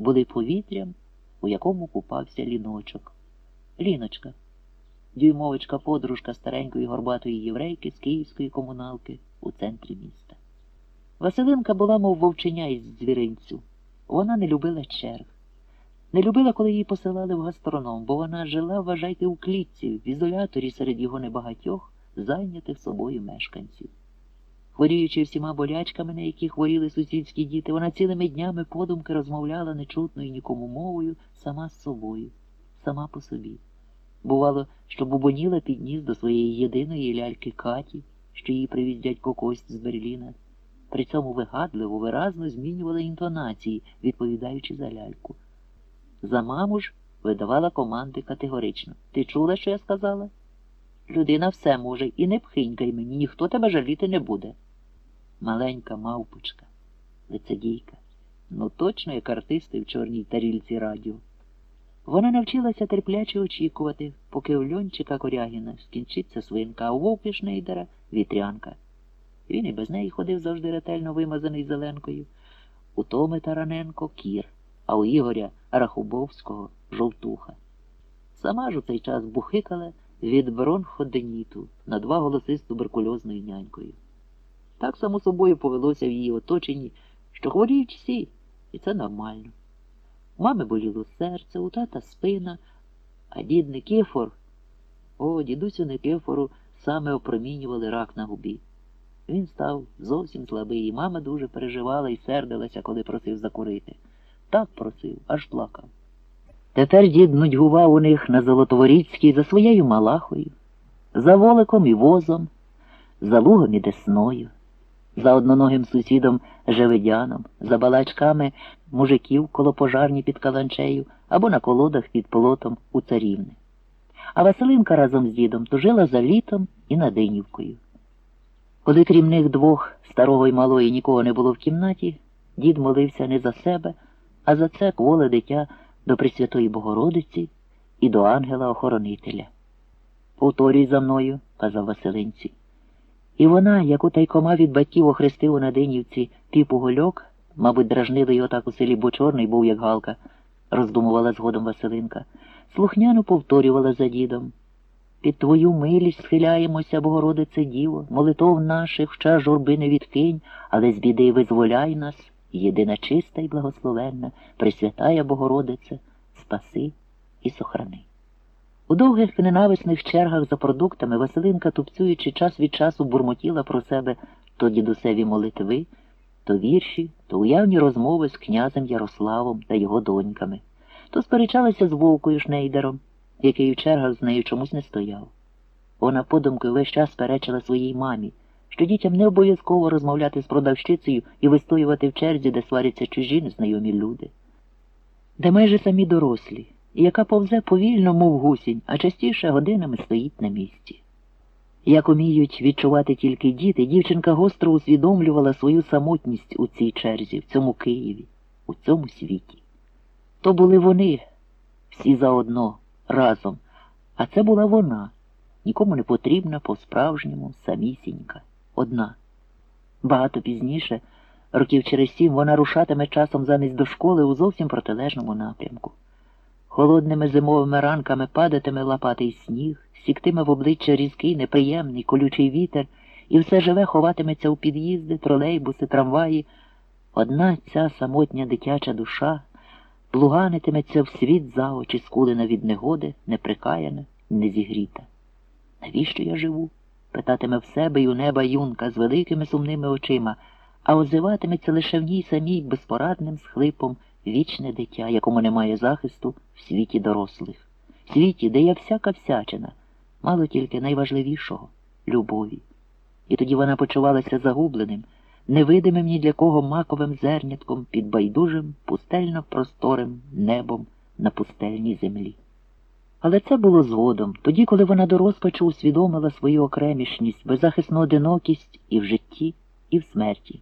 були повітрям, у якому купався ліночок. Ліночка, дюймовочка подружка старенької горбатої єврейки з київської комуналки у центрі міста. Василинка була, мов вовченя із звіринцю. Вона не любила черг. Не любила, коли її посилали в гастроном, бо вона жила, вважайте, у клітці, в ізоляторі серед його небагатьох, зайнятих собою мешканців. Хворіючи всіма болячками, на які хворіли сусідські діти, вона цілими днями подумки розмовляла нечутною нікому мовою сама з собою, сама по собі. Бувало, що бубоніла підніс до своєї єдиної ляльки Каті, що її привіз дядько Кость з Берліна. При цьому вигадливо, виразно змінювала інтонації, відповідаючи за ляльку. За маму ж видавала команди категорично. Ти чула, що я сказала? Людина все може, і не пхинькай мені, ніхто тебе жаліти не буде. Маленька мавпочка, лицедійка, ну точно як артисти в чорній тарільці радіо. Вона навчилася терпляче очікувати, поки у льончика Корягіна скінчиться свинка, а у вовки Шнейдера вітрянка. Він і без неї ходив завжди ретельно вимазаний зеленкою. У Томи Тараненко кір, а у Ігоря Рахубовського жовтуха. Сама ж у цей час бухикала від бронходеніту на два голоси з туберкульозною нянькою. Так само собою повелося в її оточенні, що хворіють всі, і це нормально. У мами боліло серце, у тата спина, а дід Никифор, о, дідусю Никифору саме опромінювали рак на губі. Він став зовсім слабий, і мама дуже переживала і сердилася, коли просив закурити. Так просив, аж плакав. Тепер дід нудьгував у них на Золотоворіцькій за своєю малахою, за воликом і возом, за лугом і десною, за одноногим сусідом Жеведяном, за балачками мужиків коло пожарні під каланчею або на колодах під полотом у царівни. А Василинка разом з дідом тужила за літом і над Динівкою. Коли крім них двох, старого й малої, нікого не було в кімнаті, дід молився не за себе, а за це кволе дитя до Пресвятої Богородиці і до ангела-охоронителя. Повторюй за мною, казав Василинці. І вона, як у тайкома від батьків охрестив у Надинівці піпу гольок, мабуть, дражнили його так у селі, бо чорний був, як галка, роздумувала згодом Василинка, слухняно повторювала за дідом. Під твою милість схиляємося, Богородице Діво, молитов наших в час журби не відкинь, але з біди визволяй нас, єдина чиста і благословенна, Пресвятая Богородице, спаси і сохрани. У довгих ненависних чергах за продуктами Василинка, тупцюючи час від часу, бурмотіла про себе то дідусеві молитви, то вірші, то уявні розмови з князем Ярославом та його доньками, то сперечалася з вовкою Шнейдером, який у чергах з нею чомусь не стояв. Вона подумкою весь час перечила своїй мамі, що дітям не обов'язково розмовляти з продавщицею і вистоювати в черзі, де сваряться чужі незнайомі люди, де майже самі дорослі, яка повзе повільно, мов гусінь, а частіше годинами стоїть на місці. Як уміють відчувати тільки діти, дівчинка гостро усвідомлювала свою самотність у цій черзі, в цьому Києві, у цьому світі. То були вони, всі заодно, разом, а це була вона, нікому не потрібна по-справжньому самісінька, одна. Багато пізніше, років через сім, вона рушатиме часом замість до школи у зовсім протилежному напрямку. Холодними зимовими ранками падатиме лопатий сніг, сіктиме в обличчя різкий, неприємний, колючий вітер, і все живе ховатиметься у під'їзди, тролейбуси, трамваї. Одна ця самотня дитяча душа плуганитиметься в світ за очі, скулена від негоди, неприкаяна, незігріта. Навіщо я живу? питатиме в себе й у неба юнка з великими сумними очима, а озиватиметься лише в ній самій безпорадним схлипом вічне дитя, якому немає захисту в світі дорослих, в світі, де є всяка всячина, мало тільки найважливішого любові. І тоді вона почувалася загубленим, невидимим ні для кого маковим зернятком під байдужим, пустельно просторим небом на пустельній землі. Але це було згодом, тоді, коли вона до розпачу усвідомила свою окремішність, беззахисну одинокість і в житті, і в смерті.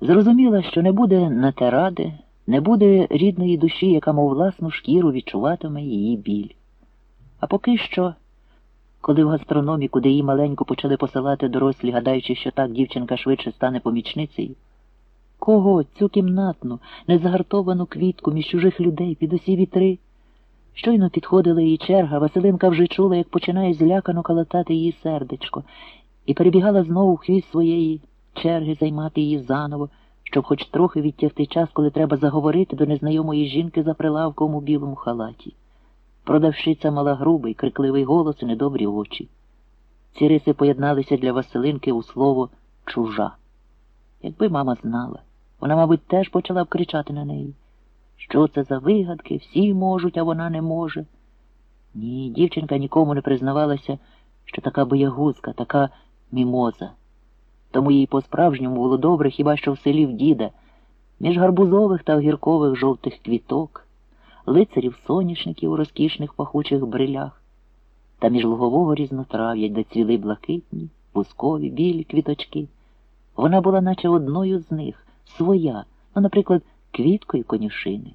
Зрозуміла, що не буде на те ради, не буде рідної душі, яка, мов власну шкіру, відчуватиме її біль. А поки що, коли в гастрономі, куди її маленько почали посилати дорослі, гадаючи, що так дівчинка швидше стане помічницею, Кого? Цю кімнатну, незагартовану квітку між чужих людей під усі вітри? Щойно підходила її черга, Василинка вже чула, як починає злякано калатати її сердечко, і перебігала знову хвіст своєї черги займати її заново, щоб хоч трохи відтягти час, коли треба заговорити до незнайомої жінки за прилавком у білому халаті. Продавщиця мала грубий, крикливий голос і недобрі очі. Ці риси поєдналися для Василинки у слово чужа. Якби мама знала, вона, мабуть, теж почала б кричати на неї. Що це за вигадки? Всі можуть, а вона не може. Ні, дівчинка нікому не признавалася, що така боягузка, така мімоза. Тому їй по-справжньому було добре хіба що в селі в діда, між гарбузових та огіркових жовтих квіток, лицарів соняшників у розкішних пахучих брилях, та між лугового різнотрав'я, де цвіли блакитні, бускові, білі квіточки. Вона була наче одною з них, своя, ну, наприклад, квіткою конюшини.